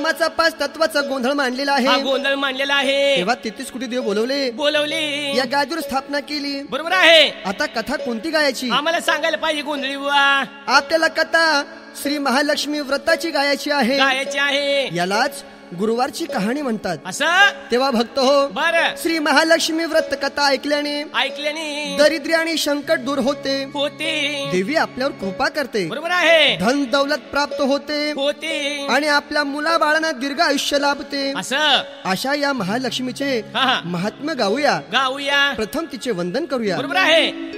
नामाचा पाच तत्वाचा गोंधळ मांडलेला हा आहे गोंधळ मांडलेला आहे. तेव्हा तेहतीस कोटी देव बोलवले? बोलवली. या गादीवर स्थापना केली. बरोबर आहे. आता कथा कोणती गायची? आम्हाला सांगायला पाहिजे गोंधळी बुवा. आपल्याला कथा श्री महालक्ष्मी व्रताची गायची आहे. गायची आहे. यालाच गुरुवारची कहाणी म्हणतात. असं? तेव्हा भक्त हो बर. श्री महालक्ष्मी व्रत कथा ऐकल्याने ऐकल्याने दरिद्री आणि संकट दूर होते. होते. देवी आपल्यावर कृपा करते. बरोबर आहे. धन दौलत प्राप्त होते. होते. आणि आपल्या मुला बाळांना दीर्घ आयुष्य लाभते. असं. अशा या महालक्ष्मीचे महात्म्य गाऊया. गाऊया. प्रथम तिचे वंदन करूया. बरोबर आहे.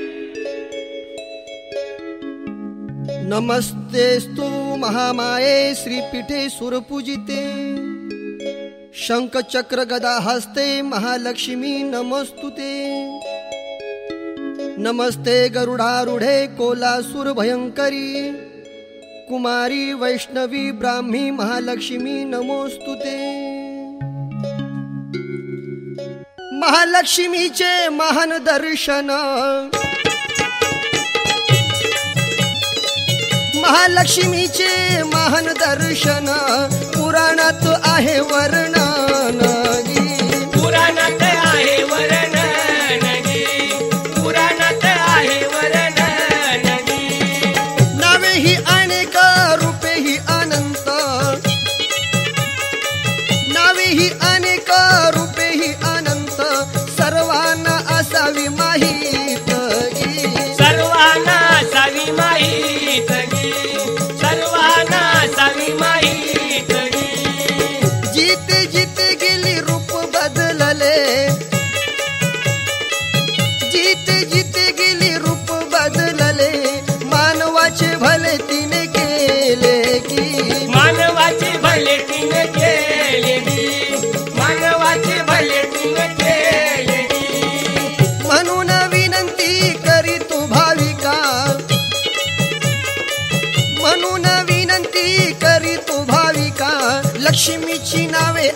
नमस्तेस्तु महामाये श्रीपीठे सुरपूजिते शङ्खचक्रगदाहस्ते महालक्ष्मी नमस्तु ते। नमस्ते गरुडारूढे कोलासुरभयङ्करी। कुमारी वैष्णवी ब्राह्मी महालक्ष्मी नमोस्तु ते। महालक्ष्मीचे महान् दर्शन। महालक्ष्मीचे महान दर्शन पुराणात आहे वर्णन.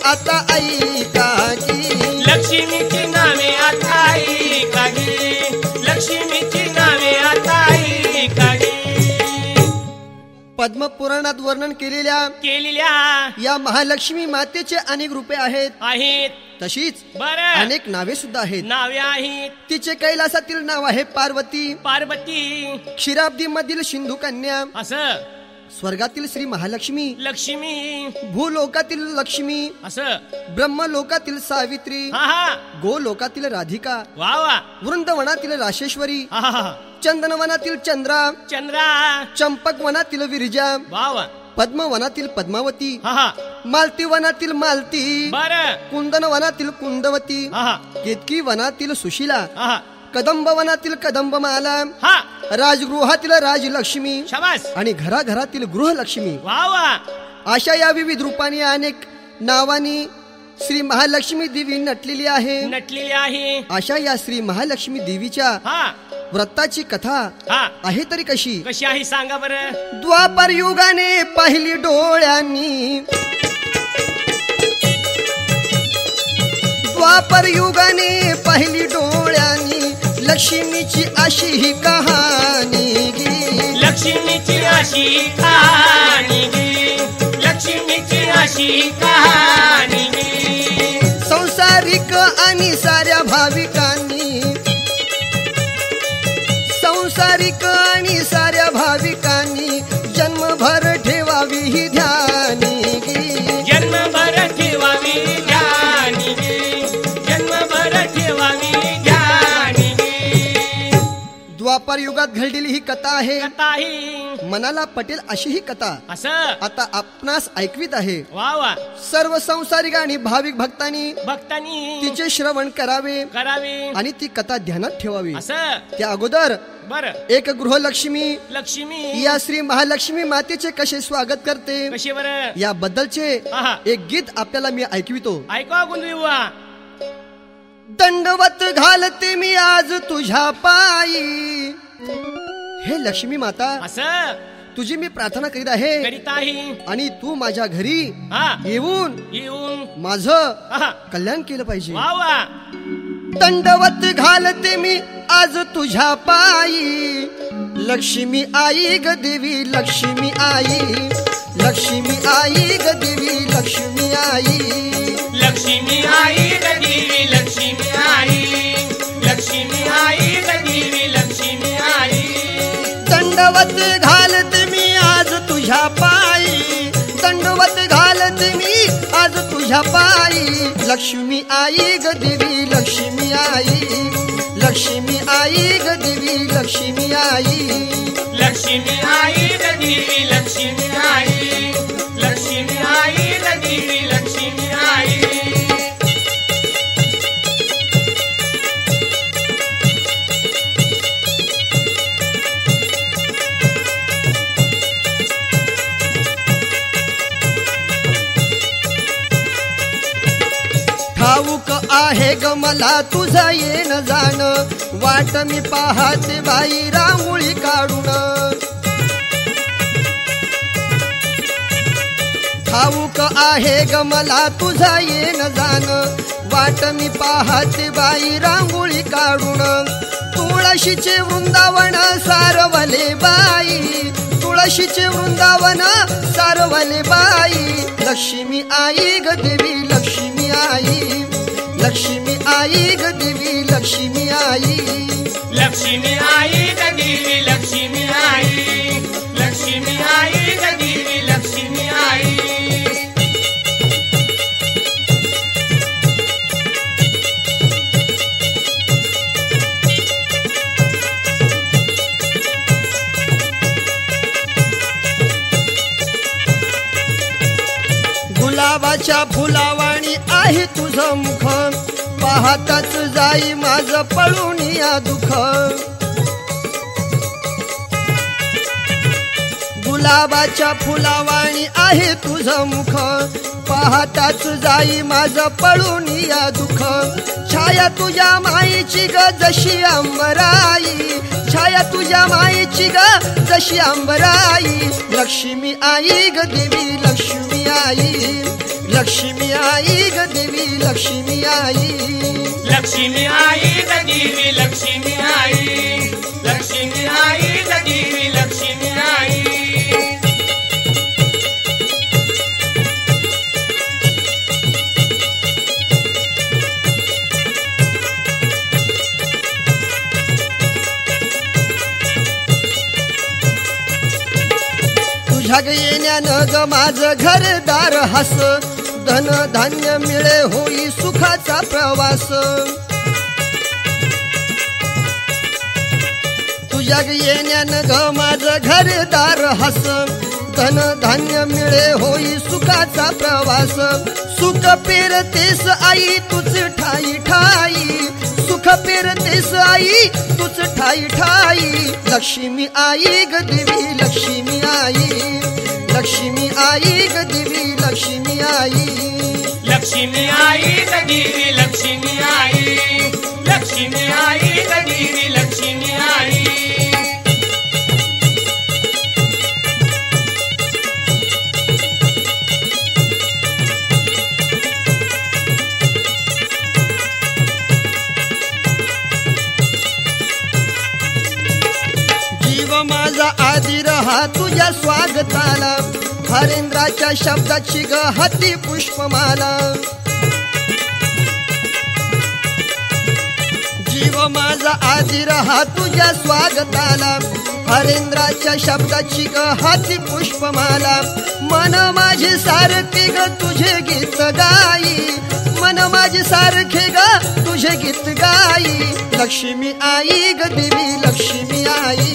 आता ऐका की. लक्ष्मीची नावे आता ऐका गी लक्ष्मीची नावे आता ऐका पद्मपुराणात वर्णन केलेल्या केलेल्या या महालक्ष्मी मातेचे अनेक रूपे आहेत. आहेत. तशीच बर. अनेक नावे सुद्धा आहेत. नावे आहेत. तिचे कैलासातील नाव आहे पार्वती. पार्वती. क्षीराब्दी मधील सिंधू कन्या असं. स्वर्गातील श्री महालक्ष्मी लक्ष्मी. भूलोकातील लक्ष्मी असं. ब्रह्मलोकातील सावित्री हा हा. गोलोकातील राधिका वा वा. वृंदवनातील राशेश्वरी हा हा हा. चंदनवनातील चंद्रा चंद्रा. चंपक वनातील विरजा वा वा. पद्मवनातील पद्मावती हा हा. मालती वनातील मालती बर. कुंदन वनातील कुंदवती हा हा. केतकी वनातील सुशिला हा हा. कदंब वनातील कदंबमाला हा. राजगृहातील राजलक्ष्मी आणि घराघरातील गृहलक्ष्मी. अशा या विविध रूपाने अनेक नावानी श्री महालक्ष्मी देवी नटलेली आहे. नटलेली आहे. अशा या श्री महालक्ष्मी देवीच्या हा. व्रताची कथा हा. आहे तरी कशी? कशी आहे सांगा बरं. द्वापर युगाने पाहिली डोळ्यांनी. द्वापर युगाने पाहिली डोळ्यांनी लक्ष्मीची अशी ही कहाणी गी. लक्ष्मीची अशी कहाणी गी. लक्ष्मीची अशी कहाणी गी. संसारिक आणि साऱ्या भाविकांनी संसारिक आणि साऱ्या भाविकांनी द्वापर युगात घडलेली ही कथा आहे. मनाला पटेल अशी ही कथा. असं? आता आपणास ऐकवीत आहे. वा वा. सर्व संसारिक आणि भाविक भक्तांनी भक्तांनी तिचे श्रवण करावे करावे. आणि ती कथा ध्यानात ठेवावी. असं? त्या अगोदर बर. एक गृहलक्ष्मी लक्ष्मी. या श्री महालक्ष्मी मातेचे कसे स्वागत करते. कशी बर? याबद्दलचे आहा. एक गीत आपल्याला मी ऐकवितो. ऐका गुंजवी बुवा दंडवत घालते मी आज तुझ्या पायी. हे लक्ष्मी माता असं? तुझी मी प्रार्थना करीत आहे. करीत आहे. आणि तू माझ्या घरी हा. येऊन येऊन. माझं. कल्याण केलं पाहिजे. वा वा. दंडवत घालते मी आज तुझ्या पायी. लक्ष्मी आई ग देवी लक्ष्मी आई. लक्ष्मी आई ग देवी लक्ष्मी आई. लक्ष्मी आई देवी लक्ष्मी आई. लक्ष्मी आई देवी लक्ष्मी आई. दंडवत घालत मी आज तुझ्या पायी. दंडवत घालत मी आज तुझ्या पायी. लक्ष्मी आई ग देवी लक्ष्मी आई. लक्ष्मी आई ग देवी लक्ष्मी आई. लक्ष्मी आई आहे ग मला तुझा येण जाण. वाट मी पाहते बाई रांगोळी काढून. ठाऊक आहे ग मला तुझा येण जाण. वाट मी पाहते बाई रांगोळी काढून. तुळशीचे वृंदावन सारवले बाई. तुळशीचे वृंदावन सारवले बाई. लक्ष्मी आई ग देवी लक्ष्मी आई. लक्ष्मी आई ग देवी लक्ष्मी आई. लक्ष्मी आई ग देवी लक्ष्मी आई. लक्ष्मी आई ग देवी लक्ष्मी आई. गुलाबाच्या फुलावाणी नाही तुझं मुख पाहताच जाई माझ पळून या दुख. गुलाबाच्या फुलावाणी आहे तुझं मुख पाहताच जाई माझ पळून या दुख. छाया तुझ्या माईची ग जशी अंबराई छाया तुझ्या माईची ग जशी अंबराई लक्ष्मी आई ग देवी लक्ष्मी आई. लक्ष्मी आई ग देवी लक्ष्मी आई. लक्ष्मी आई ग देवी लक्ष्मी आई. लक्ष्मी आई ग देवी तुझ्या ग येण्यानं ग माझं घरदार हस. धन धान्य मिळे होई सुखाचा प्रवास. तुझ्या ग येण्यानं ग माझं घरदार हस. धन धान्य मिळे होई सुखाचा प्रवास. सुख पेरतेस आई तुझ ठाई ठाई. सुख पेरतेस आई तुझ ठाई ठाई. लक्ष्मी आई ग देवी लक्ष्मी आई लक्ष्मी आई ग देवी लक्ष्मी आई. लक्ष्मी आई ग देवी लक्ष्मी आई. लक्ष्मी आई ग देवी लक्ष्मी आई. जीव माझा आधी रहा तुझ्या स्वागताला हरेंद्राच्या शब्दाची ग हाती पुष्पमाला. जीव माझा आधी रहा तुझ्या स्वागताला हरेंद्राच्या शब्दाची ग हाती पुष्पमाला. मन माझी सारखी ग तुझे गीत गाई. मन माझी सारखे ग तुझे गीत गाई. लक्ष्मी आई ग देवी लक्ष्मी आई.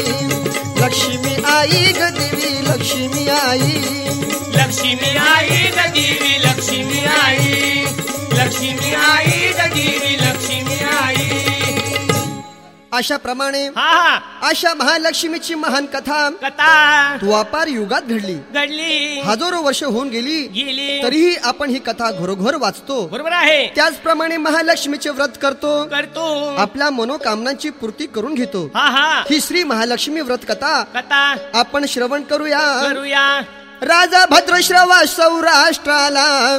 लक्ष्मी आई ग देवी लक्ष्मी आई. लक्ष्मी आई ग देवी लक्ष्मी आई. लक्ष्मी आई ग देवी लक्ष्मी आई अशा प्रमाणे हा हा. अशा महालक्ष्मीची महान कथा कथा. द्वापार युगात घडली. घडली. हजारो वर्ष होऊन गेली. गेली. तरीही आपण ही कथा घरोघर वाचतो. बरोबर आहे. त्याचप्रमाणे महालक्ष्मीचे व्रत करतो. करतो. आपल्या मनोकामनांची पूर्ती करून घेतो. हा हा. ही श्री महालक्ष्मी व्रत कथा कथा. आपण श्रवण करूया. करूया. राजा भद्रश्रवा सौराष्ट्राला.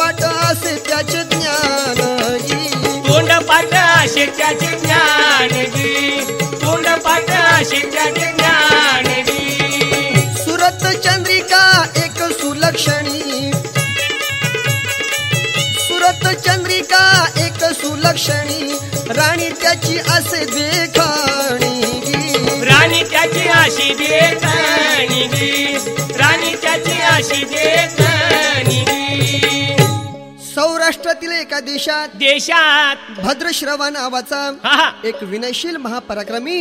पाठ असे त्याचे ज्ञान गी. तोंड पाठ असे त्याचे ज्ञान गी तोंड पाठ असे त्याचे ज्ञान सुरत चंद्रिका एक सुलक्षणी. सुरत चंद्रिका एक सुलक्षणी. राणी त्याची असे देखाणी. राणी त्याची अशी देखणी राणी त्याची अशी देखणी सौराष्ट्रातील एका देशात देशात भद्रश्रवा नावाचा एक विनयशील महापराक्रमी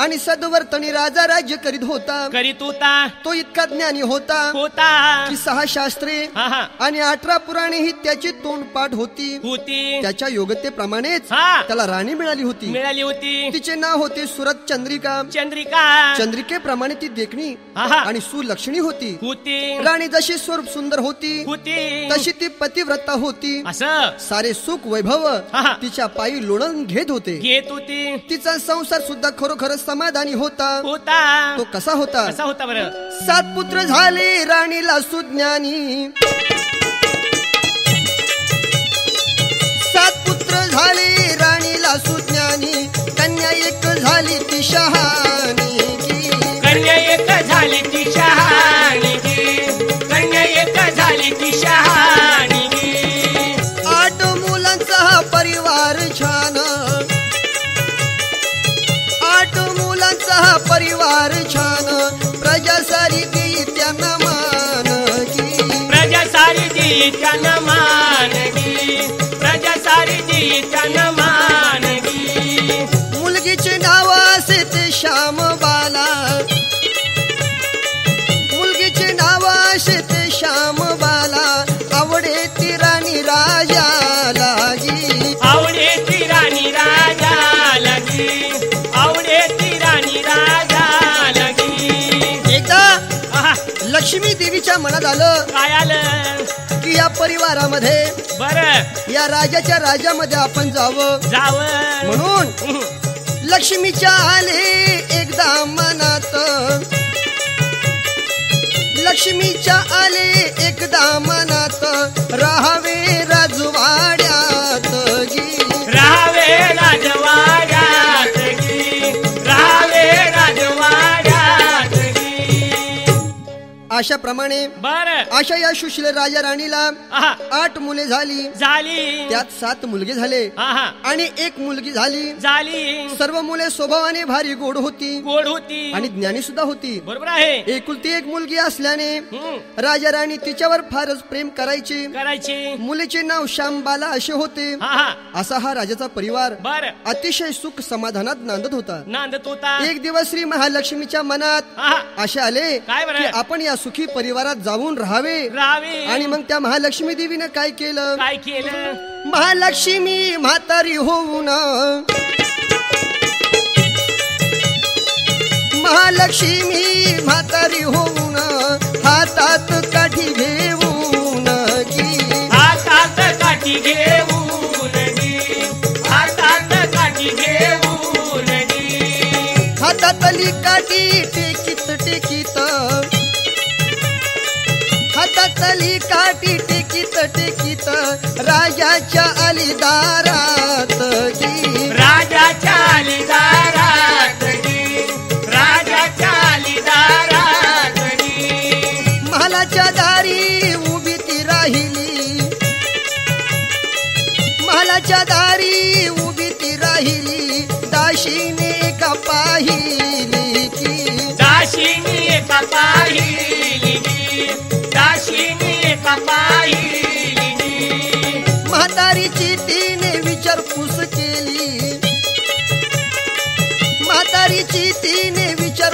आणि सद्वर्तनी राजा राज्य करीत होता. करीत होता. तो इतका ज्ञानी होता होता. की सहा शास्त्रे हा हा. आणि अठरा पुराणे ही त्याची तोंडपाठ होती. होती. त्याच्या योग्यतेप्रमाणेच. त्याला राणी मिळाली होती. मिळाली होती. तिचे नाव होते सुरत चंद्रिका. चंद्रिका. चंद्रिकेप्रमाणे ती देखणी हा हा. आणि सुलक्षणी होती. होती. राणी जशी स्वरूप सुंदर होती होती. तशी ती पतिव्रता होती. असं. सारे सुख वैभव. तिच्या पायी लोळून घेत होते. घेत होती. तिचा संसार सुद्धा खरोखर समाधानी होता. होता. तो कसा होता? कसा होता बरं? सात पुत्र झाले राणीला सुज्ञानी. सात पुत्र झाले राणीला सुज्ञानी. कन्या एक झाली ती शहाणी. मुलगीचे नाव असे ते श्याम बाला. मुलगीचे नाव असे ते श्याम बाला. आवडे ती राणी राजा लागी. आवडे ती राणी राजा लगी. आवडे ती राणी राजा लगी. एकदा आहा, लक्ष्मी देवीच्या मनात आलं. काय आलं? की या परिवारामध्ये. बर. या राजाच्या राज्यामध्ये आपण जावं. जाव. म्हणून लक्ष्मीच्या आले एकदा मनात. लक्ष्मीच्या आले एकदा मनात. राहावे राजवाड्यात. गी अशा प्रमाणे बर. अशा या सुशील राजा राणीला आठ मुले झाली. झाली. त्यात सात मुलगे झाले. आणि एक मुलगी झाली. झाली. सर्व मुले स्वभावाने भारी गोड होती. गोड होती. आणि ज्ञानी सुद्धा होती. बरोबर आहे. एकुलती एक मुलगी असल्याने राजा राणी तिच्यावर फारच प्रेम करायची. करायची. मुलीचे नाव श्यामबाला असे होते. असा हा राजाचा परिवार बर. अतिशय सुख समाधानात नांदत होता. नांदत होता. एक दिवस श्री महालक्ष्मीच्या मनात असे आले काय? की आपण या सुखी परिवारात जाऊन राहावे. राहावे. आणि मग त्या महालक्ष्मी देवीनं काय केलं? काय केलं? महालक्ष्मी म्हातारी होऊन. महालक्ष्मी म्हातारी होऊन हातात काठी घेऊन की हातात काठी घेऊन गी हातात काठी घेऊन गी हातातली काठी टेकीत टेकीत. हातातली काठी टेकीत टेकीत राजाच्या आली राजाच्या दारात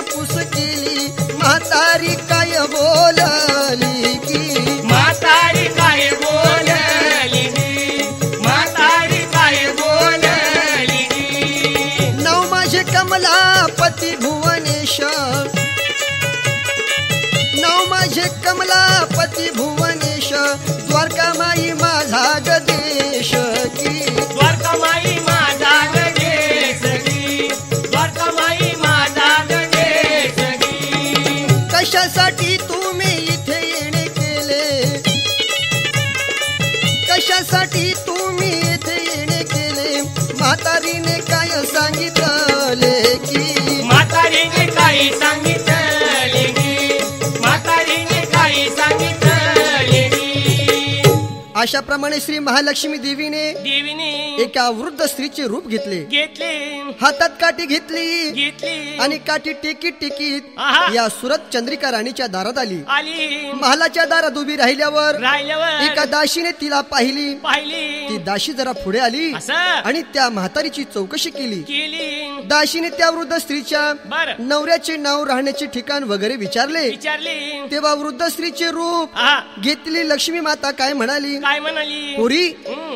विचारपूस केली म्हातारी काय बोलली की? म्हातारी काय बोलली? म्हातारी काय बोलली? गी नाव माझे कमलापती भुवनेश कमलापती भुवनेश म्हातारीने काय सांगितले की? म्हातारीने काय सांगितले अशा प्रमाणे श्री महालक्ष्मी देवीने देवीने एका वृद्ध स्त्रीचे रूप घेतले. घेतली. हातात काठी घेतली. घेतली. आणि काठी टेकीत टेकीत. या सुरत चंद्रिका राणीच्या दारात आली. आली. महालाच्या दारात उभी राहिल्यावर एका राहिल्यावर दाशीने तिला पाहिली. ती पाहिली दाशी जरा पुढे आली आणि त्या म्हातारीची चौकशी केली. केली. दाशीने त्या वृद्ध स्त्रीच्या नवऱ्याचे नाव राहण्याचे ठिकाण वगैरे विचारले. विचारली. तेव्हा वृद्ध स्त्रीचे रूप आहा. घेतलेली लक्ष्मी माता काय म्हणाली? काय म्हणाली? पुरी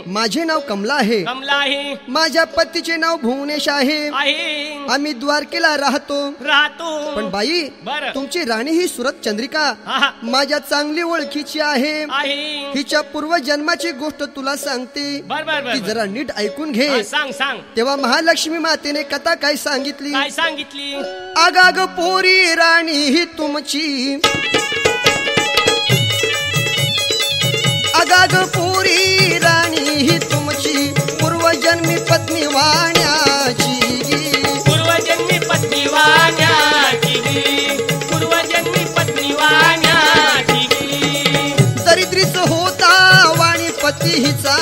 माझे नाव कमला आहे. कमला आहे. माझ्या पतीचे नाव भुवनेश आहे. आहे. आम्ही द्वारकेला राहतो. राहतो. पण बाई बर. तुमची राणी ही सुरत चंद्रिका. आहा माझ्या चांगली ओळखीची आहे. आहे. हिच्या पूर्व जन्माची गोष्ट तुला सांगते. बर बर बर ती बर. जरा नीट ऐकून घे. हा, सांग सांग. तेव्हा महालक्ष्मी मातेने कथा काय सांगितली? काय सांगितली? आगाग पोरी राणी ही तुमची. आगाग पोरी राणी ही तुमची पूर्वजन्मी पत्नी वाण्याची पूर्वजन्मी पत्नी वाण्याची. पूर्वजन्मी पत्नी वाण्याची. दरिद्रीच होता वाणी पती हिचा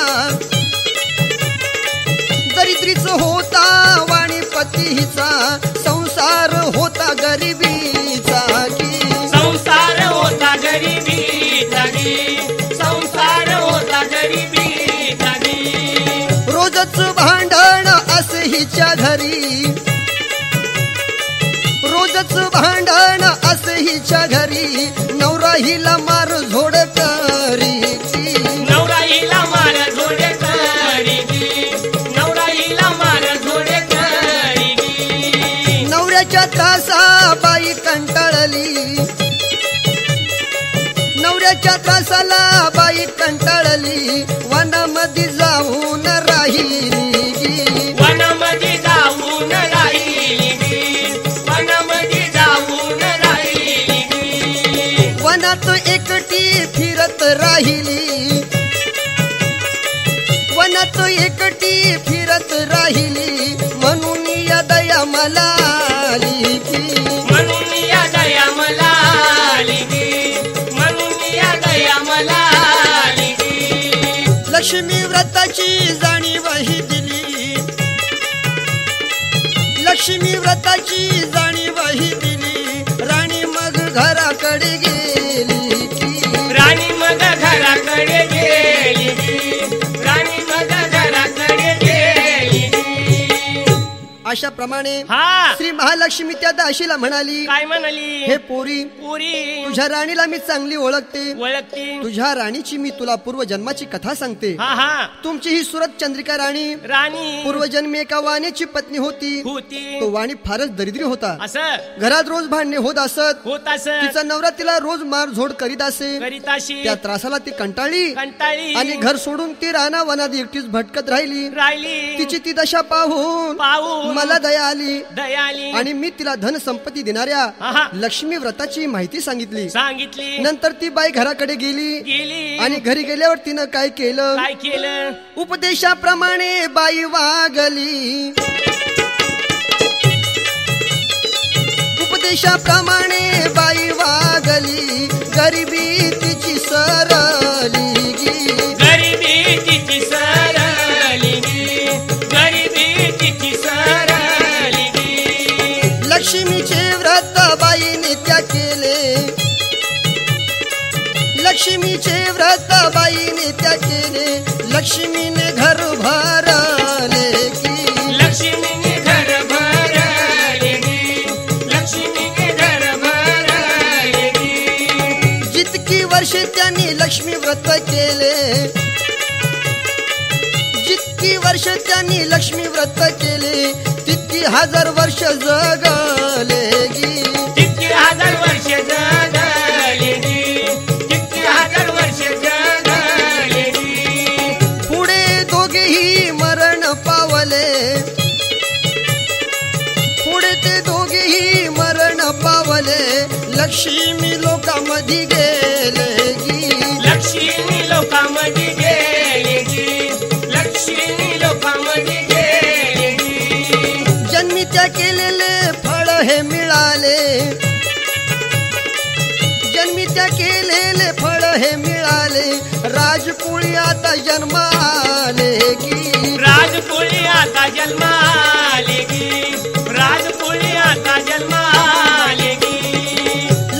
दरिद्रीच होता वाणी पती हिचा संसार रोजच भांडण असे हिच्या घरी. रोजच भांडण असे हिच्या घरी. नवरा हिला मार झोड करी नवराईला मार झोडे करी गी. नवराईला मार झोडे करी गी. नवऱ्याच्या त्रासा बाई कंटाळली. नवऱ्याच्या त्रासाला बाई कंटाळली. वनामध्ये जाऊन राहिली. वनात एकटी फिरत राहिली. वनात एकटी फिरत राहिली. म्हणून या दया मला आली. लक्ष्मी व्रताची जाणीवही दिली. लक्ष्मी व्रताची जाणीवही दिली. राणी मग घराकडे गेली. अशा प्रमाणे हा. श्री महालक्ष्मी त्या दाशीला म्हणाली काय म्हणाली? हे पोरी पुरी. तुझ्या राणीला मी चांगली ओळखते. ओळखती. तुझ्या राणीची मी तुला पूर्वजन्माची कथा सांगते. हा हा. तुमची ही सुरत चंद्रिका राणी. राणी. पूर्वजन्मी एका वाण्याची पत्नी होती. होती. तो वाणी फारच दरिद्री होता. घरात रोज भांडणे होत असत. होत अस तिचा नवरा तिला रोज मारझोड करीत असे. त्या त्रासाला ती कंटाळली. कंटाळी आणि घर सोडून ती राणा वनात एकटीच भटकत राहिली. राहिली. तिची ती दशा पाहून पाहून मला दया आली दयाली. आणि मी तिला धन संपत्ती देणाऱ्या. लक्ष्मी व्रताची माहिती सांगितली. सांगितली. नंतर ती बाई घराकडे गेली. गेली. आणि घरी गेल्यावर तिनं काय केलं? काय केलं? उपदेशाप्रमाणे बाई वागली. उपदेशाप्रमाणे बाई वागली. गरिबी तिची सरली गी लक्ष्मीचे व्रत बाईने त्या केले लक्ष्मीने घर भरले की लक्ष्मीने घर भरले गी. लक्ष्मीने घर भरले गी. जितकी वर्षे त्यांनी लक्ष्मी व्रत केले जितकी वर्ष त्यांनी लक्ष्मी व्रत केले तितकी हजार वर्ष जगले गी लक्ष्मी लोकामध्ये गेले गी लक्ष्मी लोकामध्ये गेले केलेले फळ हे मिळाले. जन्मित्या केलेले फळ हे मिळाले. राजपुळी आता जन्माले गी राजपुळी आता जन्माले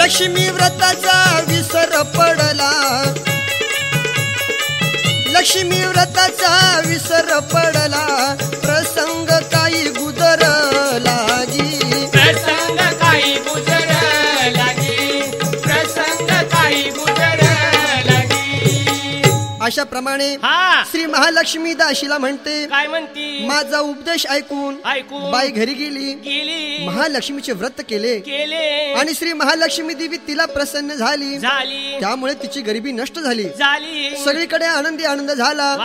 लक्ष्मी व्रताचा विसर पडला. लक्ष्मी व्रताचा विसर पडला. प्रसंग काही अशा प्रमाणे हा. श्री महालक्ष्मी दाशीला म्हणते काय म्हणती? माझा उपदेश ऐकून ऐकून बाई घरी गेली. गेली. महालक्ष्मीचे व्रत केले. केले. आणि श्री महालक्ष्मी देवी तिला प्रसन्न झाली. झाली. त्यामुळे तिची गरिबी नष्ट झाली. झाली. सगळीकडे आनंदी आनंद झाला.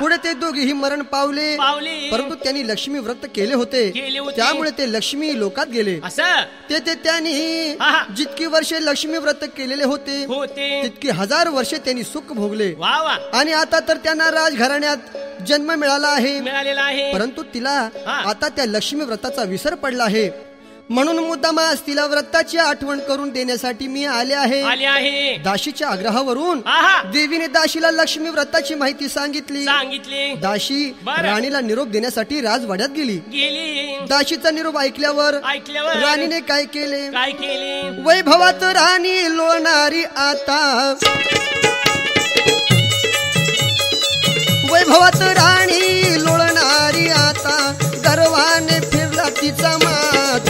पुढे ते दोघेही मरण पावले. पावली. परंतु त्यांनी लक्ष्मी व्रत केले होते. त्यामुळे ते लक्ष्मी लोकात गेले. असं? ते ते त्यांनी. जितकी वर्षे लक्ष्मी व्रत केलेले होते होते. तितकी हजार वर्षे त्यांनी सुख भोगले. वा वा. आणि आता तर त्यांना राजघराण्यात जन्म मिळाला आहे. मिळालेला आहे. परंतु तिला. आता त्या लक्ष्मी व्रताचा विसर पडला आहे. म्हणून मुद्दामास तिला व्रताची आठवण करून देण्यासाठी मी आले आहे. आले आहे. दाशीच्या आग्रहावरून देवीने दाशीला लक्ष्मी व्रताची माहिती सांगितली. सांगितले. दाशी. राणीला निरोप देण्यासाठी राजवाड्यात गेली. गेली. दाशीचा निरोप ऐकल्यावर ऐकल्यावर राणीने काय केले? काय केले? वैभवात राणी लोणारी आता. वैभवात राणी लोळणारी आता गर्वाने फिरला तिचा मात.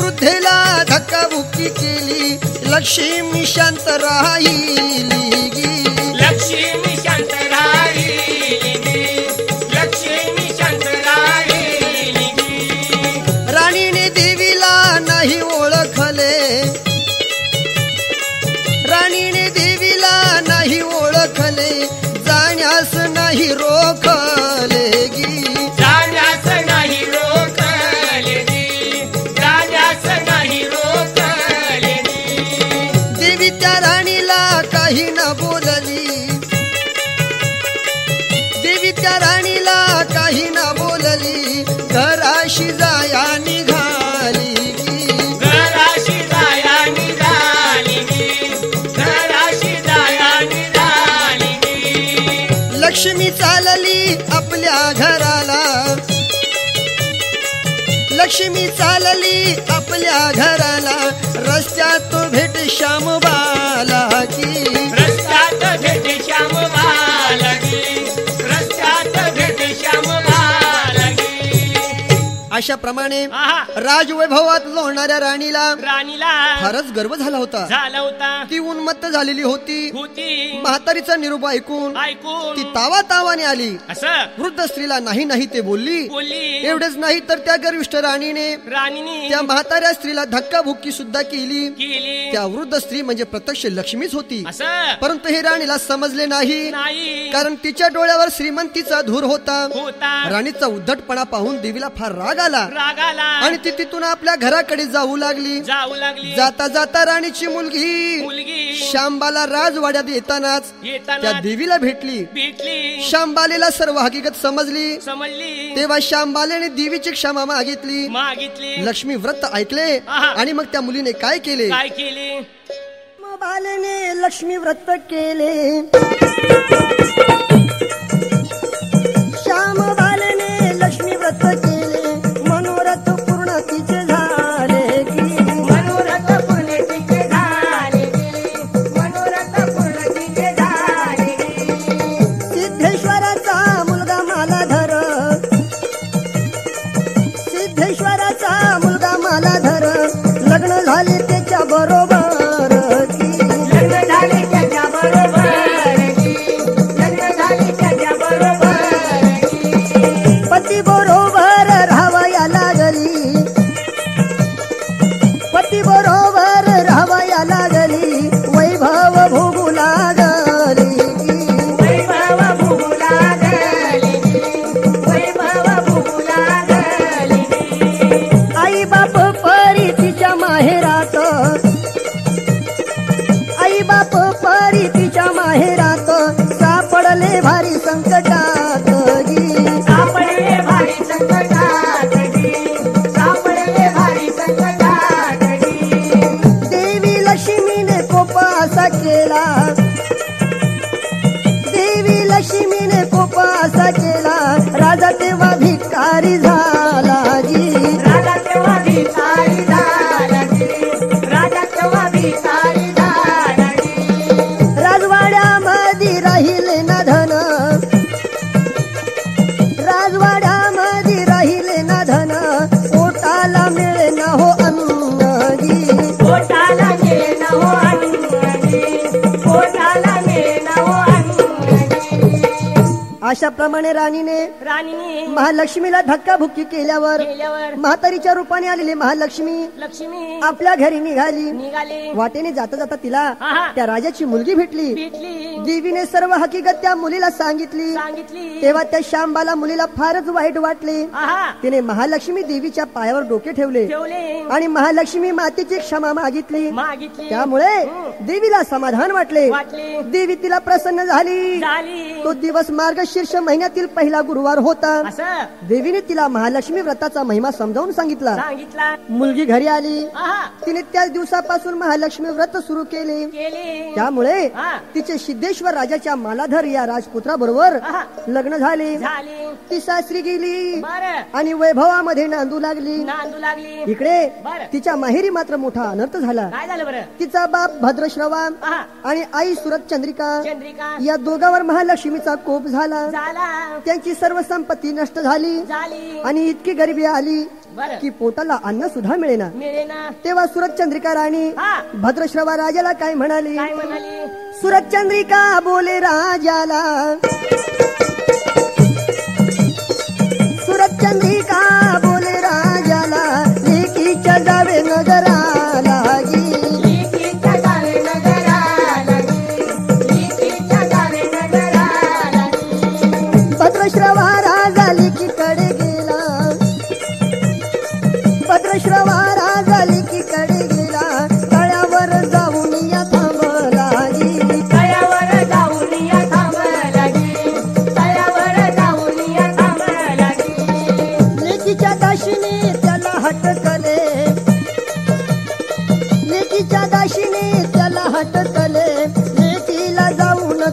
वृद्धेला धक्काबुक्की केली. लक्ष्मी शांत राहिली लक्ष्मी त्या राणीला काही न बोलली घराशी जाया निघाली घराशी जाया निघाली लक्ष्मी चालली आपल्या घराला. लक्ष्मी चालली आपल्या घराला रस्त्यात भेट श्यामबाला की. अशा प्रमाणे आहा. राजवैभवात लोणाऱ्या राणीला राणीला फारच गर्व झाला होता. झाला होता. ती उन्मत्त झालेली होती. होती. म्हातारीचा निरोप ऐकून ती ऐकून. तावा तावाने आली. असं. वृद्ध स्त्रीला नाही नाही ते बोलली. बोलली. एवढेच नाही तर त्या गर्विष्ठ राणीने राणीने त्या म्हाताऱ्या स्त्रीला धक्काबुक्की सुद्धा केली. केली. त्या वृद्ध स्त्री म्हणजे प्रत्यक्ष लक्ष्मीच होती. असं. परंतु हे राणीला समजले नाही. नाही. कारण तिच्या डोळ्यावर श्रीमंतीचा धूर होता. होता. राणीचा उद्धटपणा पाहून देवीला फार राग आला रागाला. आणि ती तिथून आपल्या घराकडे जाऊ लागली. जाऊ लागली. जाता जाता राणीची मुलगी. मुलगी. शांबाला राजवाड्यात येतानाच त्या देवीला भेटली. भेटली. शांबालेला सर्व हकीकत समजली. समजली. तेव्हा शांबालेने देवीची क्षमा मागितली. मागितली. लक्ष्मी व्रत ऐकले. आणि मग त्या मुलीने काय केले? काय केली? बालेने लक्ष्मी व्रत केले. श्याम बालेने लक्ष्मी व्रत अशा प्रमाणे राणीने राणीने महालक्ष्मीला धक्काबुक्की केल्यावर केल्यावर म्हातारीच्या रूपाने आलेली महालक्ष्मी लक्ष्मी आपल्या घरी निघाली. निघाली. वाटेने जाता जाता तिला आहा. त्या राजाची मुलगी भेटली. भेटली. देवीने सर्व हकीकत त्या मुलीला सांगितली. सांगितली. तेव्हा त्या श्यामबाला मुलीला फारच वाईट वाटले. आहा तिने महालक्ष्मी देवीच्या पायावर डोके ठेवले. ठेवले. आणि महालक्ष्मी मातेची क्षमा मागितली. मागितली. त्यामुळे देवीला समाधान वाटले. वाटली. देवी तिला प्रसन्न झाली. झाली. तो दिवस मार्गशीर्ष महिन्यातील पहिला गुरुवार होता. देवीने तिला महालक्ष्मी व्रताचा महिमा समजावून सांगितला. मुलगी घरी आली. तिने त्याच दिवसापासून महालक्ष्मी व्रत सुरू केले. त्यामुळे. तिचे सिद्धेश्वर राजाच्या मालाधर या राजपुत्राबरोबर. लग्न झाले. ती सासरी गेली. आणि वैभवामध्ये नांदू लागली. नांदू लागली. इकडे. तिच्या माहेरी मात्र मोठा अनर्थ झाला. तिचा बाप भद्रश्रवा आणि आई सुरत चंद्रिका या दोघांवर महालक्ष्मीचा कोप झाला. झाला. त्यांची सर्व संपत्ती नष्ट झाली. झाली. आणि इतकी गरिबी आली बर. की पोटाला अन्न सुद्धा मिळेना. मिळेना. तेव्हा सुरत चंद्रिका राणी हा. भद्रश्रवा राजाला काय म्हणाली? काय म्हणाली? सुरत चंद्रिका बोले राजाला. सुरत चंद्रिका बोले राजाला. लेकीच्या जावे नगराला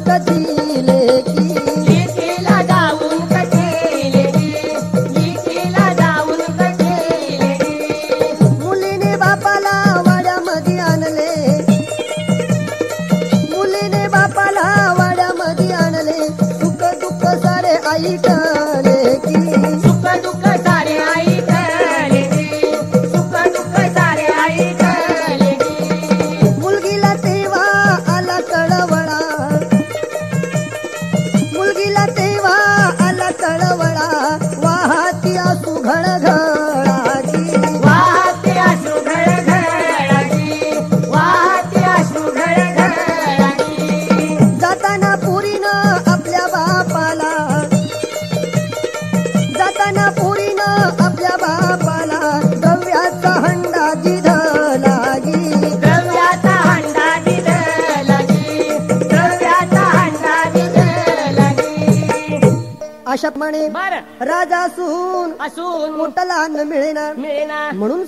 जाऊन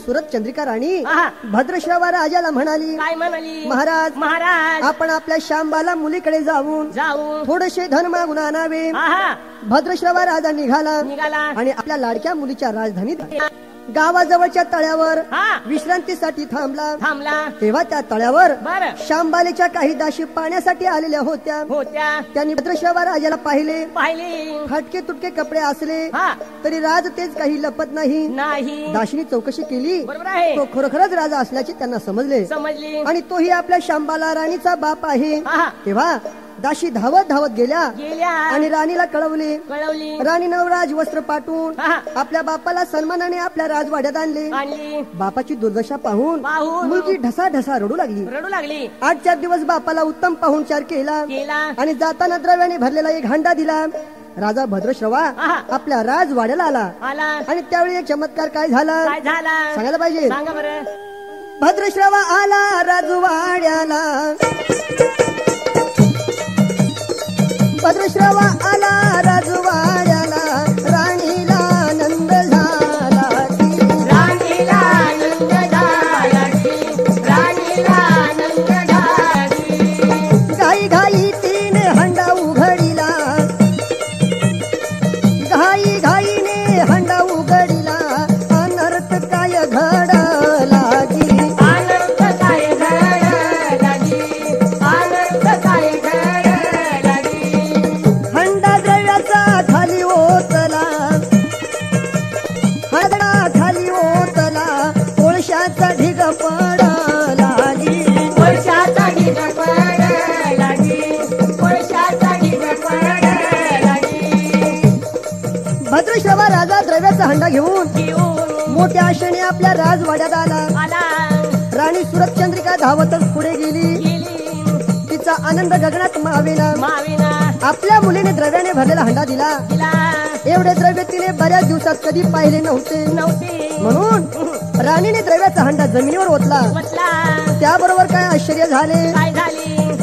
सुरत चंद्रिका राणी. भद्रश्रवा राजाला म्हणाली काय म्हणाली? महाराज महाराज. आपण आपल्या श्यामबाला मुलीकडे जाऊन जाऊन थोडेसे धन मागून आणावे. भद्रश्रवा राजा निघाला निघाला. आणि आपल्या लाडक्या मुलीच्या राजधानीत गावाजवळच्या तळ्यावर विश्रांतीसाठी थांबला. थांबला. तेव्हा त्या तळ्यावर शांबालेच्या काही दाशी पाण्यासाठी आलेल्या होत्या. होत्या. त्यांनी भद्रश्रवा राजाला पाहिले. पाहिली. फाटके तुटके कपडे असले तरी राज तेच काही लपत नाही. नाही. दाशीने चौकशी केली. तो खरोखरच राजा असल्याचे त्यांना समजले. समजली. आणि तोही आपल्या शांबाला राणीचा बाप आहा. तेव्हा दाशी धावत धावत गेल्या गेल्या. आणि राणीला कळवले. कळवली. राणीनं राज वस्त्र पाठवून. आपल्या बापाला सन्मानाने आपल्या राजवाड्यात आणले. आणली. बापाची दुर्दशा पाहून पाहून. मुलगी ढसा ढसा रडू लागली. रडू लागली. आठ चार दिवस बापाला उत्तम पाहुणचार केला. केला. आणि जाताना द्रव्याने भरलेला एक हांडा दिला. राजा भद्रश्रवा आहा. आपल्या राजवाड्याला आला. आला. आणि त्यावेळी एक चमत्कार काय झाला? काय झाला? सांगायला पाहिजे. सांगा बरं. भद्रश्रवा आला राजवाड्याला. भद्रश्रवा आला राजवाड्याला. द्रव्याचा हंडा घेऊन मोठ्या आशेने आपल्या राजवाड्यात आला. राणी सुरतचंद्रिका धावतच पुढे गेली. तिचा आनंद गगनात मावेना. आपल्या मुलीने द्रव्याने भरलेला हंडा दिला. एवढे द्रव्य तिने बऱ्याच दिवसात कधी पाहिले नव्हते. म्हणून राणीने द्रव्याचा हंडा जमिनीवर ओतला. त्याबरोबर काय आश्चर्य झाले?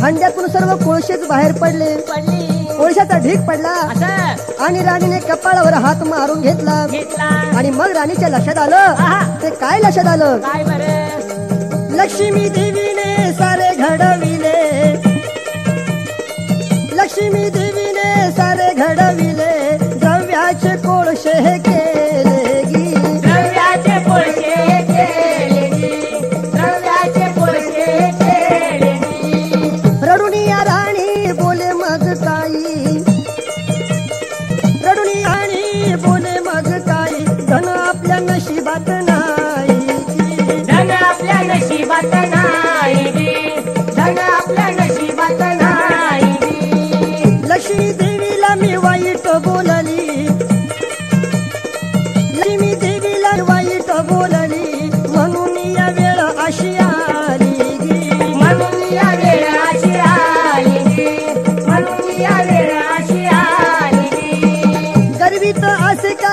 हंड्यातून सर्व कोळशेच बाहेर पडले. पडली. कोळशाचा ढीक पडला असं? आणि राणीने कपाळावर हात मारून घेतला. घेतला. आणि मग राणीच्या लक्षात आलं. ते काय लक्षात आलं? काय बरं? लक्ष्मी देवीने सारे घडविले. लक्ष्मी देवीने सारे घडविले. द्रव्याचे कोळशे केले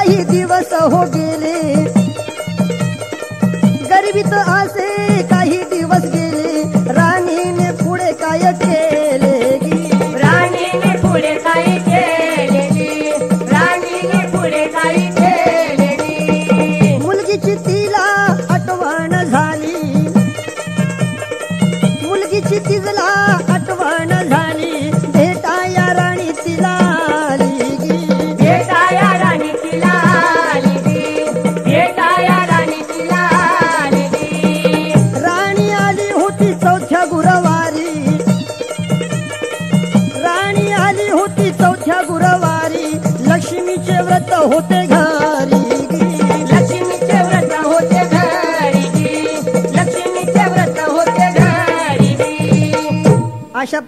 काही दिवस हो गेले?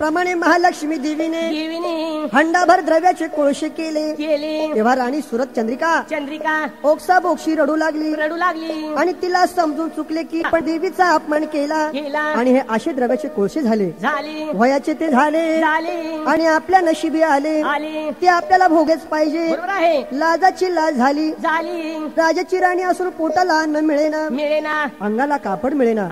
अशा प्रमाणे महालक्ष्मी देवीने देवीने हंडाभर द्रव्याचे कोळशे केले. केली. तेव्हा राणी सुरत चंद्रिका चंद्रिका ओक्सा बोक्षी रडू लागली. रडू लागली. आणि तिला समजून चुकले की आपण देवीचा अपमान केला. केला. आणि हे असे द्रव्याचे कोळशे झाले. झाली. वयाचे ते झाले. झाली. आणि आपल्या नशिबी आले. आली. ते आपल्याला भोगेच पाहिजे. बरोबर आहे. लाजाची लाज झाली. झाली. राजाची राणी असून पोटाला अन्न मिळेना. मिळेना. अंगाला कापड मिळेना.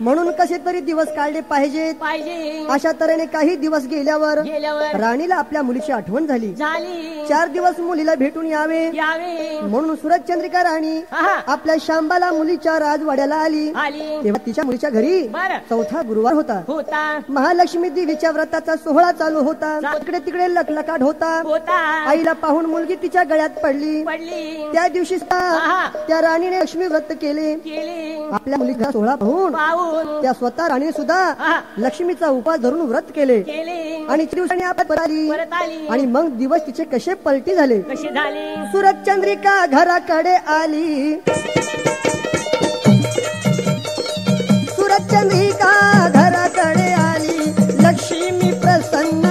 म्हणून कसे तरी दिवस काढले पाहिजेत. पाहिजे. अशा तऱ्हेने काही दिवस गेल्यावर गेल्यावर राणीला आपल्या मुलीची आठवण झाली. झाली. चार दिवस मुलीला भेटून यावे. यावे. म्हणून सुरत चंद्रिका राणी आपल्या शांबाला मुलीच्या राजवाड्याला आली. आली. तेव्हा तिच्या मुलीच्या घरी बर. चौथा गुरुवार होता. होता. महालक्ष्मी देवीच्या व्रताचा सोहळा चालू होता. इकडे तिकडे लखलकाट होता. होता. आईला पाहून मुलगी तिच्या गळ्यात पडली. पडली. त्या दिवशी आहा. त्या राणीने लक्ष्मी व्रत केले. केली. आपल्या मुलीचा सोहळा पाहून पाहून त्या स्वतः राणीने सुद्धा. लक्ष्मीचा उपास धरून व्रत केले. आणि दिवसाने आणि मग दिवस तिचे कसे पलटी झाली? सुरत चंद्रिका घराकडे आली. सुरत चंद्रिका घराकडे आली. लक्ष्मी प्रसन्न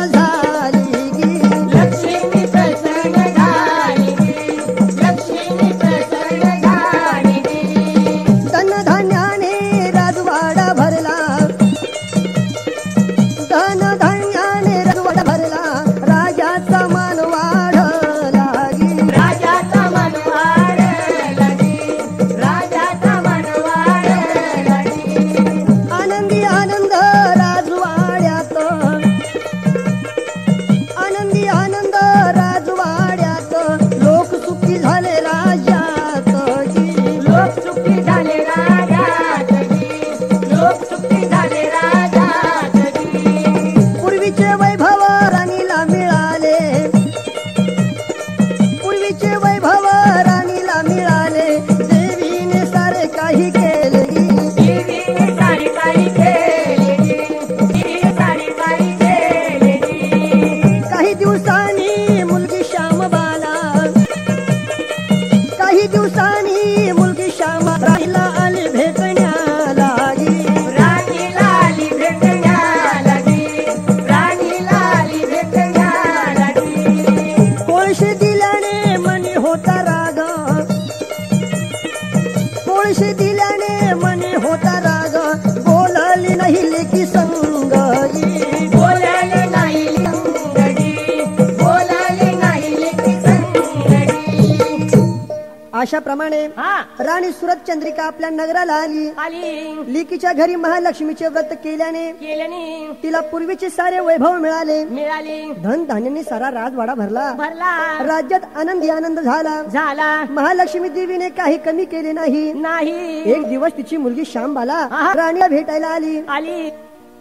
आपल्या नगराला आली. आली. लिकीच्या घरी महालक्ष्मीचे व्रत केल्याने केल्याने तिला पूर्वीचे सारे वैभव मिळाले. मिळाली. धन धान्याने सारा राजवाडा भरला. भरला. राज्यात आनंदी आनंद झाला. झाला. महालक्ष्मी देवीने काही कमी केले नाही. नाही. एक दिवस तिची मुलगी श्यामबाला. राणीला भेटायला आली. आली.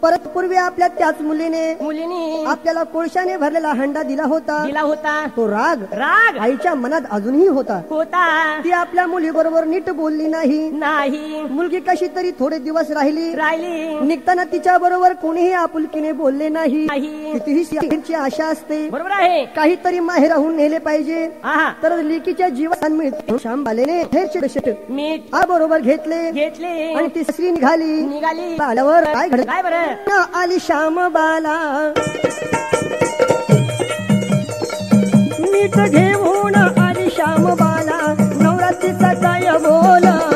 परत पूर्वी आपल्या त्याच मुलीने मुलीने आपल्याला कोळशाने भरलेला हंडा दिला होता. दिला होता. तो राग राग. आईच्या मनात अजूनही होता. होता. ती आपल्या मुली बरोबर नीट बोलली नाही. नाही. मुलगी कशी तरी थोडे दिवस राहिली. राहिली. निघताना तिच्या बरोबर कोणीही आपुलकीने बोलले नाही. नाही. कितीही सिंहाची आशा असते बरोबर आहे. काहीतरी माहेराहून नेले पाहिजे. आहा. तर लिकीच्या जीवन मिळते. श्याम बालेने हेरचे शेट मीठ. आ बरोबर घेतले. घेतले. आणि तिसरी निघाली. निघाली. आल्यावर काय घडत काय बरं? आली श्याम बाला. मीठ घेऊन आली श्याम बाला. नवरात्रीचा काय बोला.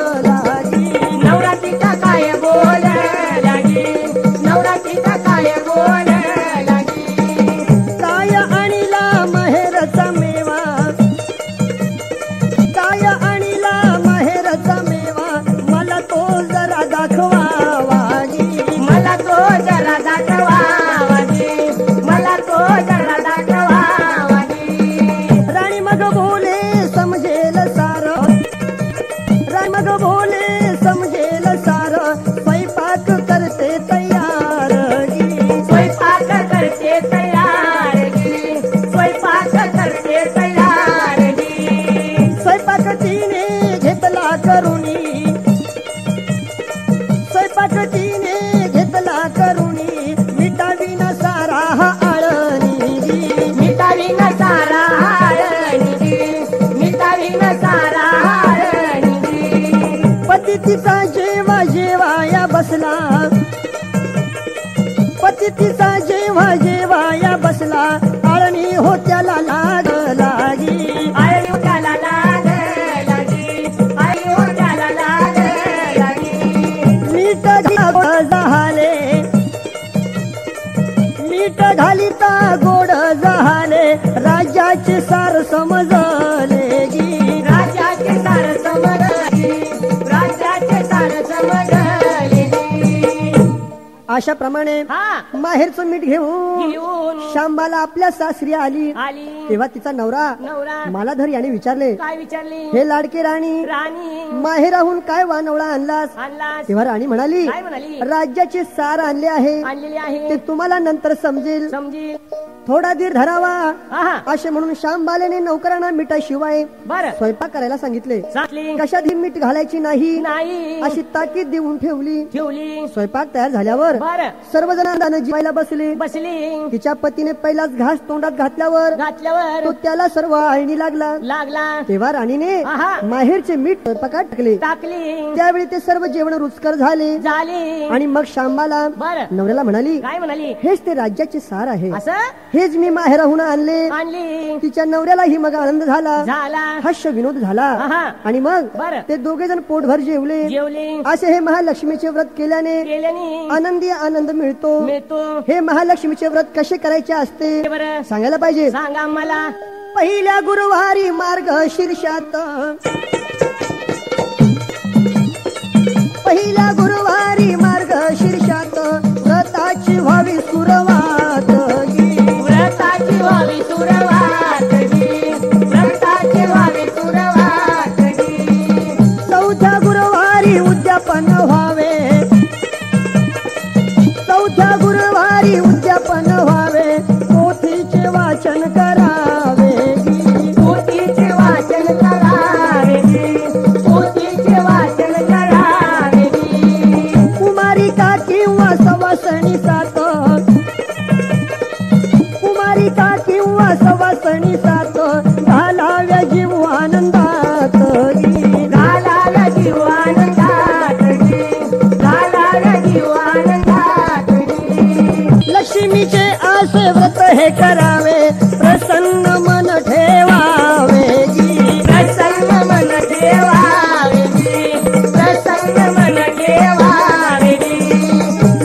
तिचा जेव्हा जेवाया बसला. पती तिचा जेव्हा जेवाया बसला. आळणी होत्याला लाला अशा प्रमाणे हा. माहेरचं मीठ घेऊन शांबाला आपल्या सासरी आली. आली. तेव्हा तिचा नवरा मालाधर याने विचारले काय विचारली? हे लाडके राणी राणी. माहेराहून काय वानवळा आणलास? आणला तेव्हा राणी म्हणाली राज्याचे सार आणले आहे. ते तुम्हाला नंतर समजेल. समजी थोडा धीर धरावा. आहा. असे म्हणून श्यामबालेने नौकरांना मिठाशिवाय स्वयंपाक करायला सांगितले. साचली कशातही मीठ घालायची नाही? नाही. अशी ताकीद देऊन ठेवली. ठेवली. स्वयंपाक तयार झाल्यावर सर्वजण आनंदाने जेवायला बसले. बसली. तिच्या पतीने पहिलाच घास तोंडात घातल्यावर घातल्यावर तो त्याला सर्व आळणी लागला. लागला. तेव्हा राणीने. माहेरचे मीठ स्वयंपाकात टाकले. टाकली. त्यावेळी ते सर्व जेवण रुचकर झाले. झाली. आणि मग बर. नवऱ्याला म्हणाली काय म्हणाली? हेच ते राज्याचे सार आहे. असं? हेच मी माहेराहून आणले. आणली. तिच्या नवऱ्यालाही मग आनंद झाला. झाला. हास्य विनोद झाला. आहा. आणि मग बर. ते दोघे जण पोटभर जेवले. जेवली. असे हे महालक्ष्मीचे व्रत केल्याने केल्याने आनंदी आनंद मिळतो. मिळतो. हे महालक्ष्मीचे व्रत कसे करायचे असते? बर. सांगायला पाहिजे. सांगा मला पहिल्या गुरुवारी मार्ग शीर्षात. पहिल्या गुरुवारी असे व्रत हे करावे प्रसन्न मन ठेवावे प्रसन्न मन ठेवावे प्रसन्न मन ठेवावे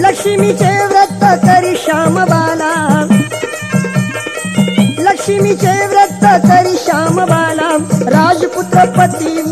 लक्ष्मीचे व्रत करी श्याम बाला. लक्ष्मीचे व्रत करी श्याम बाला. राजपुत्र पती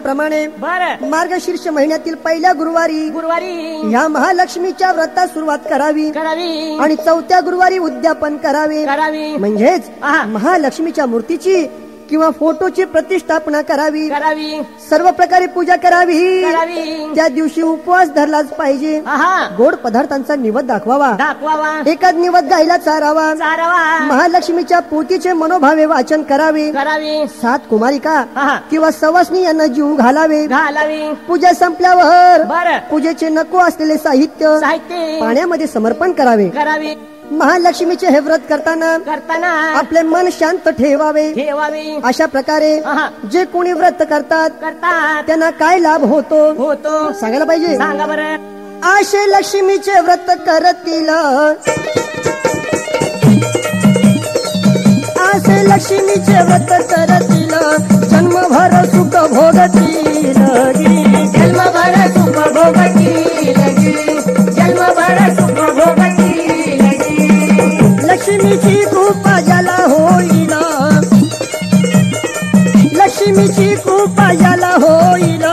मी अशा प्रमाणे बर. मार्गशीर्ष महिन्यातील पहिल्या गुरुवारी गुरुवारी ह्या महालक्ष्मीच्या व्रतात सुरुवात करावी करावी. आणि चौथ्या गुरुवारी उद्यापन करावे. करावी. म्हणजेच. महालक्ष्मीच्या मूर्तीची किंवा फोटोची प्रतिष्ठापना करावी. करावी. सर्व प्रकारे पूजा करावी. करावी. त्या दिवशी उपवास धरलाच पाहिजे. आहा. गोड पदार्थांचा निवद दाखवावा. दाखवावा. एकाच निवद गायला चारावा. चारावा. महालक्ष्मीच्या पोतीचे मनोभावे वाचन करावे. करावी. सात कुमारिका आहा. किंवा सवासनी यांना जीव घालावे. घालावी. पूजा संपल्यावर बर. पूजेचे नको असलेले साहित्य साहित्य. पाण्यामध्ये समर्पण करावे. करावी. महालक्ष्मीचे हे व्रत करताना करताना आपले मन शांत ठेवावे. ठेवावी. अशा प्रकारे आहा. जे कोणी व्रत करतात करतात. त्यांना काय लाभ होतो? होतो. सांगायला पाहिजे. सांगा बरं. आशे लक्ष्मीचे व्रत करतील. आशे लक्ष्मीचे व्रत करतील. जन्मभर सुख भोगतील. लक्ष्मीची कृपा ज्याला होईल.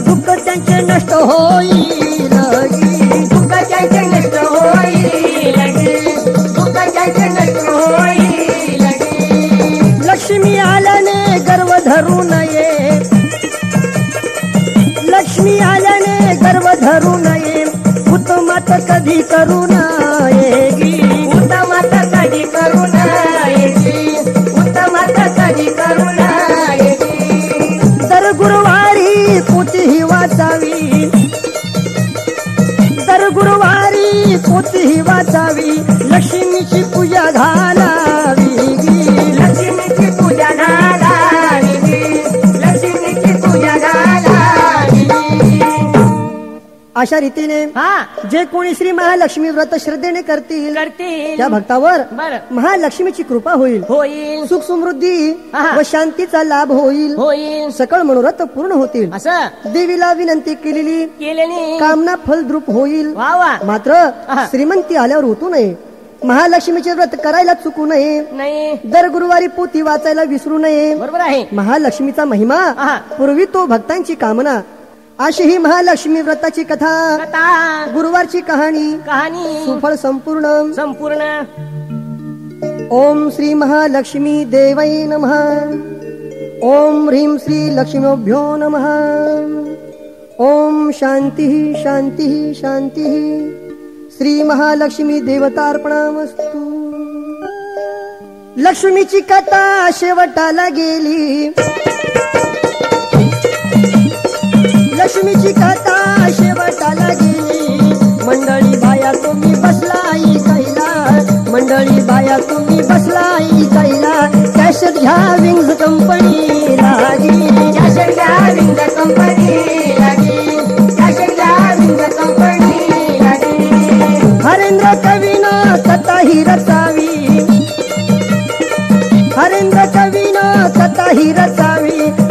दुःख त्यांचे नष्ट होईल. दुःख त्यांचे नष्ट होईल. दुःख त्यांचे नष्ट होईल. लक्ष्मी आल्याने गर्व धरू नये. लक्ष्मी आल्याने गर्व धरू नये. उत्तमात कधी करू नये. गुरुवारी अशा रीतीने हा. जे कोणी श्री महालक्ष्मी व्रत श्रद्धेने करतील करतील. त्या भक्तावर बर. महालक्ष्मीची कृपा होईल. होईल. सुख समृद्धी. व शांतीचा लाभ होईल. होईल. सकळ मनोरथ पूर्ण होतील. असं. देवीला विनंती केलेली केल्याने कामना फलद्रूप होईल. वा वा. मात्र आहा. श्रीमंती आल्यावर होतू नये. महालक्ष्मीचे व्रत करायला चुकू नये. नाही. दर गुरुवारी पोथी वाचायला विसरू नये. बरोबर आहे. महालक्ष्मीचा महिमा आहा. पूर्वी तो भक्तांची कामना अशी ही महालक्ष्मी व्रताची कथा कथा गुरुवारची कहाणी कहाणी सुफळ संपूर्ण। संपूर्ण। ओम श्री महालक्ष्मी देवै नमः। ओम ह्रीं श्री लक्ष्मीभ्यो नमः। ओम शांती शांती शांती श्री महालक्ष्मी देवतार्पणामस्तु। लक्ष्मीची कथा शेवटाला गेली लक्ष्मीची कथा शेवटाला गेली. मंडळी बाया तुम्ही बसलाई कैला मंडळी बाया तुम्ही बसलाई कैला कॅशेट घ्या विंग कंपनी लागी कॅशेट घ्या विंग कंपनी हरेंद्र कवीना कथा ही रचावी. हरेंद्र कवीना कथा ही रचावी.